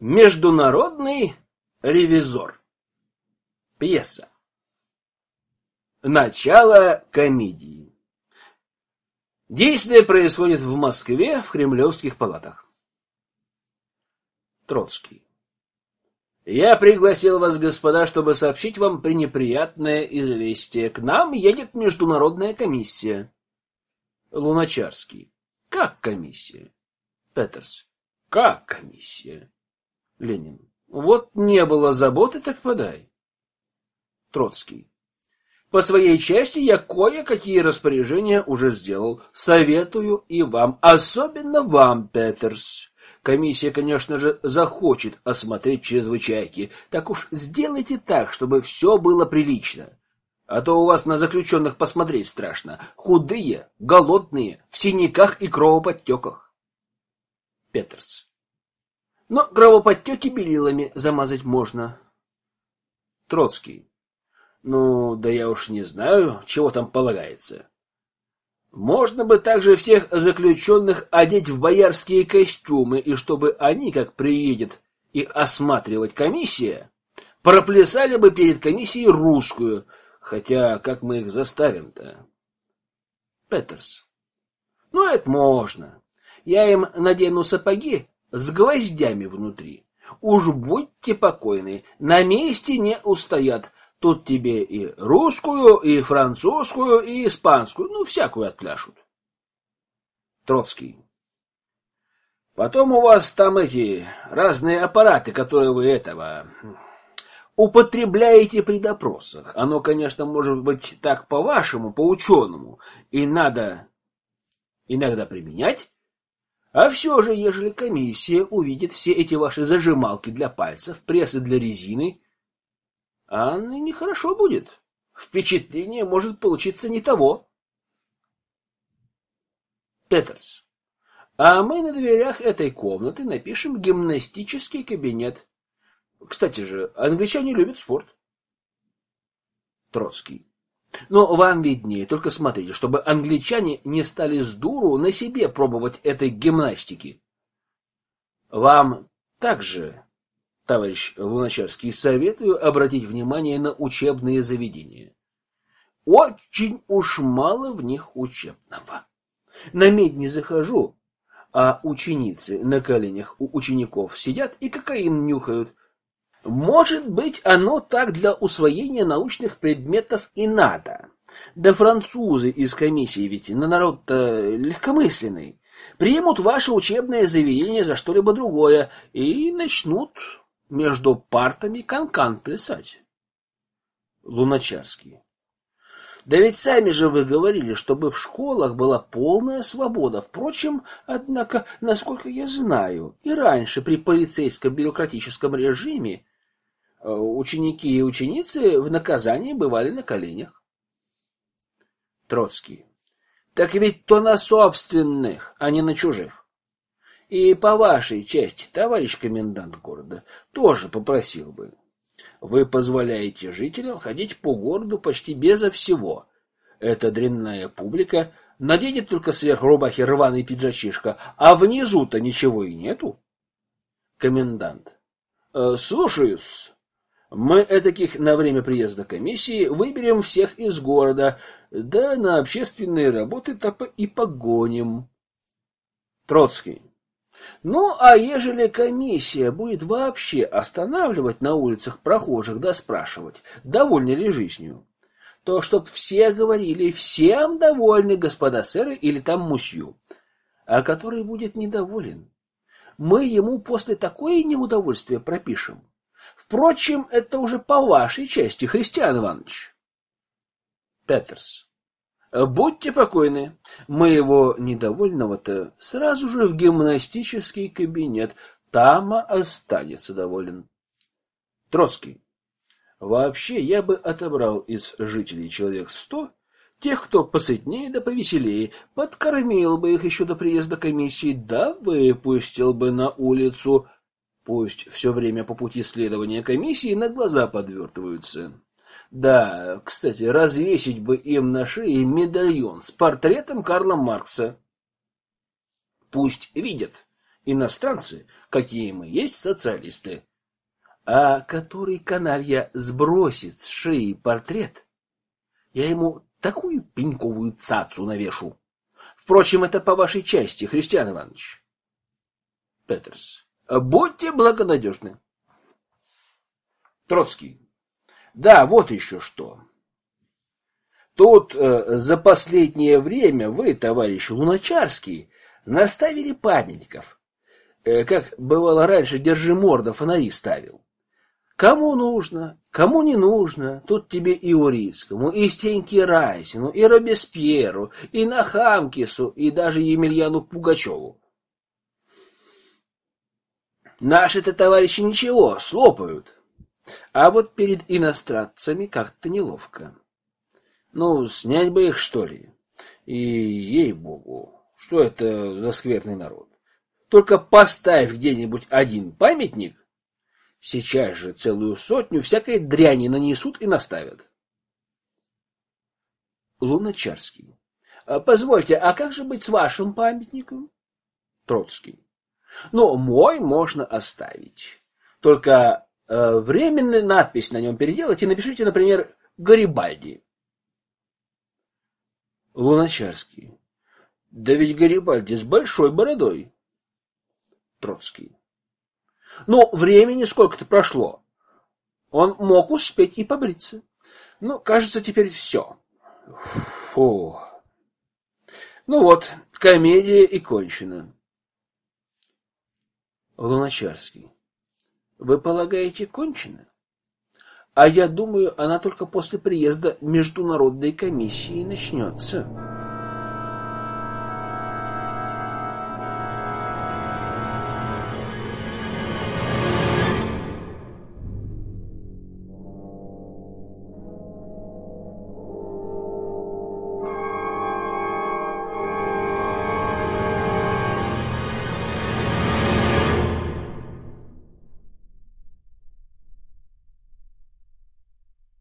Международный ревизор. Пьеса. Начало комедии. Действие происходит в Москве в кремлевских палатах. Троцкий. Я пригласил вас, господа, чтобы сообщить вам пренеприятное известие. К нам едет международная комиссия. Луначарский. Как комиссия? Петерс. Как комиссия? Ленин. Вот не было заботы, так подай. Троцкий. По своей части я кое-какие распоряжения уже сделал. Советую и вам, особенно вам, Петерс. Комиссия, конечно же, захочет осмотреть чрезвычайки. Так уж сделайте так, чтобы все было прилично. А то у вас на заключенных посмотреть страшно. Худые, голодные, в синяках и кровоподтеках. Петерс. Но кровоподтеки белилами замазать можно. Троцкий. Ну, да я уж не знаю, чего там полагается. Можно бы также всех заключенных одеть в боярские костюмы, и чтобы они, как приедет и осматривать комиссия, проплясали бы перед комиссией русскую, хотя как мы их заставим-то? Петерс. Ну, это можно. Я им надену сапоги с гвоздями внутри. Уж будьте покойны, на месте не устоят. Тут тебе и русскую, и французскую, и испанскую, ну, всякую отпляшут. Троцкий. Потом у вас там эти разные аппараты, которые вы этого употребляете при допросах. Оно, конечно, может быть так по-вашему, по-ученому, и надо иногда применять, а все же, ежели комиссия увидит все эти ваши зажималки для пальцев, прессы для резины, а нехорошо будет. Впечатление может получиться не того. Петерс. А мы на дверях этой комнаты напишем гимнастический кабинет. Кстати же, англичане любят спорт. Троцкий. Но вам виднее, только смотрите, чтобы англичане не стали с дуру на себе пробовать этой гимнастики. Вам также, товарищ Луначарский, советую обратить внимание на учебные заведения. Очень уж мало в них учебного. На медь не захожу, а ученицы на коленях у учеников сидят и кокаин нюхают, может быть, оно так для усвоения научных предметов и надо. Да французы из комиссии ведь на народ-то легкомысленный. Примут ваше учебное заведение за что-либо другое и начнут между партами канкан -кан плясать. Луначарский. Да ведь сами же вы говорили, чтобы в школах была полная свобода. Впрочем, однако, насколько я знаю, и раньше при полицейском бюрократическом режиме ученики и ученицы в наказании бывали на коленях. Троцкий. Так ведь то на собственных, а не на чужих. И по вашей части, товарищ комендант города, тоже попросил бы. Вы позволяете жителям ходить по городу почти безо всего. Эта дрянная публика наденет только сверх рубахи рваный пиджачишка, а внизу-то ничего и нету. Комендант. Э, слушаюсь. Мы этаких на время приезда комиссии выберем всех из города, да на общественные работы топа и погоним. Троцкий. Ну, а ежели комиссия будет вообще останавливать на улицах прохожих да спрашивать, довольны ли жизнью, то чтоб все говорили, всем довольны господа сэры или там мусью, а который будет недоволен, мы ему после такое неудовольствие пропишем, Впрочем, это уже по вашей части, Христиан Иванович. Петерс. Будьте покойны. Моего недовольного-то сразу же в гимнастический кабинет. Там останется доволен. Троцкий. Вообще, я бы отобрал из жителей человек сто, тех, кто посытнее да повеселее, подкормил бы их еще до приезда комиссии, да выпустил бы на улицу Пусть все время по пути следования комиссии на глаза подвертываются. Да, кстати, развесить бы им на шее медальон с портретом Карла Маркса. Пусть видят иностранцы, какие мы есть социалисты. А который каналья сбросит с шеи портрет, я ему такую пеньковую цацу навешу. Впрочем, это по вашей части, Христиан Иванович. Петерс. Будьте благонадежны. Троцкий. Да, вот еще что. Тут э, за последнее время вы, товарищ Луначарский, наставили памятников. Э, как бывало раньше, держи морда фонари ставил. Кому нужно, кому не нужно, тут тебе и Урицкому, и Стеньке Райсину, и Робеспьеру, и Нахамкису, и даже Емельяну Пугачеву. Наши-то товарищи ничего, слопают. А вот перед иностранцами как-то неловко. Ну, снять бы их, что ли? И, ей-богу, что это за скверный народ? Только поставь где-нибудь один памятник, сейчас же целую сотню всякой дряни нанесут и наставят. Луначарский. «А, позвольте, а как же быть с вашим памятником? Троцкий. Ну, мой можно оставить. Только э, временную надпись на нем переделать и напишите, например, Гарибальди. Луначарский. Да ведь Гарибальди с большой бородой. Троцкий. Ну, времени сколько-то прошло. Он мог успеть и побриться. Ну, кажется, теперь все. Фу. Ну вот, комедия и кончена. Луначарский. Вы полагаете, кончена? А я думаю, она только после приезда международной комиссии начнется.